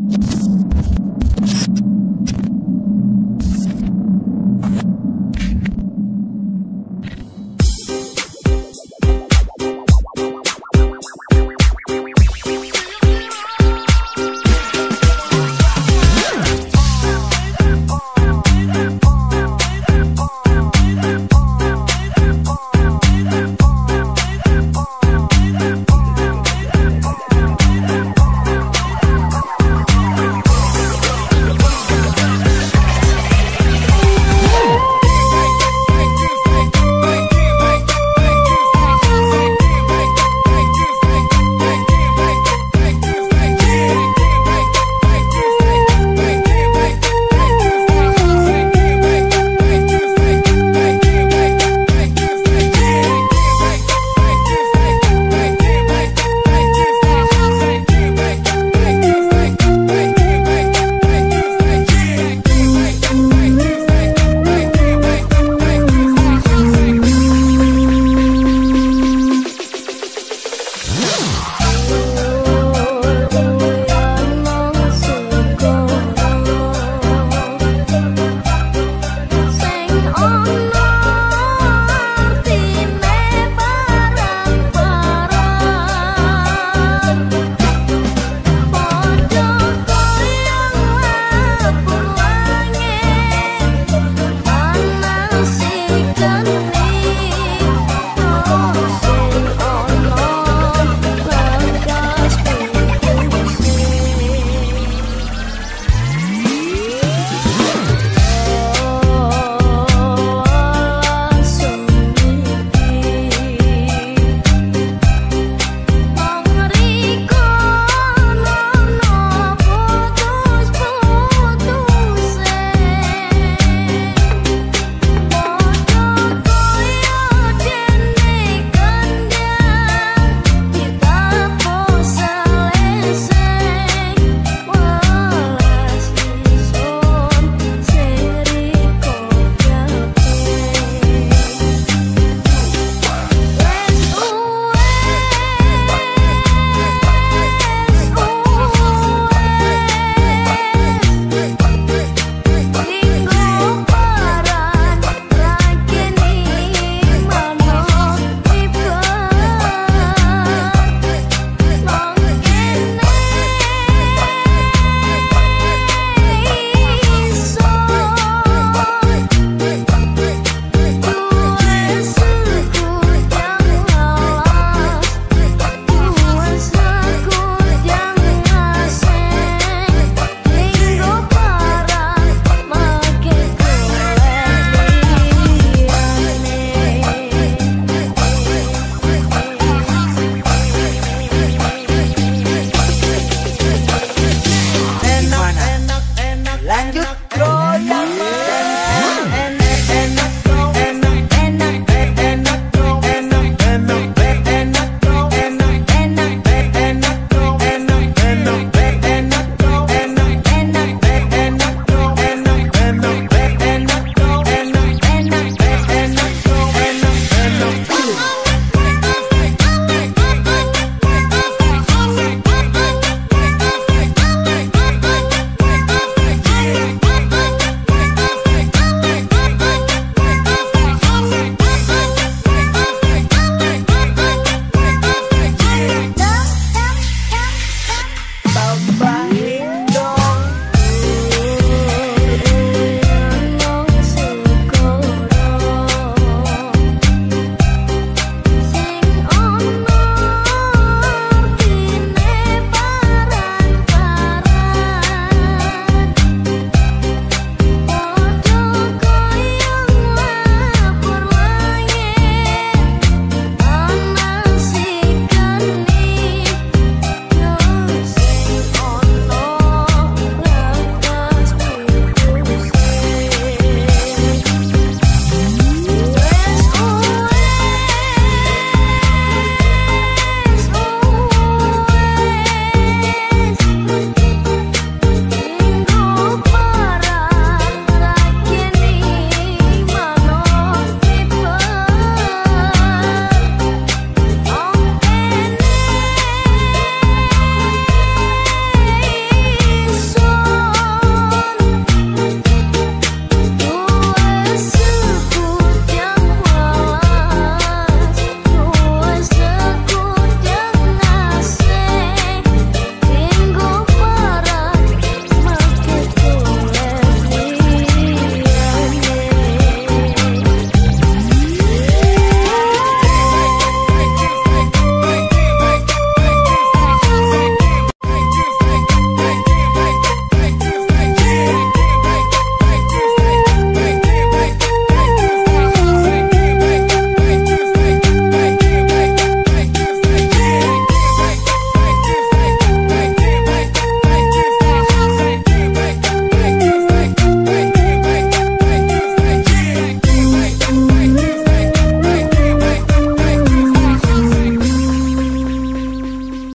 《あっ!》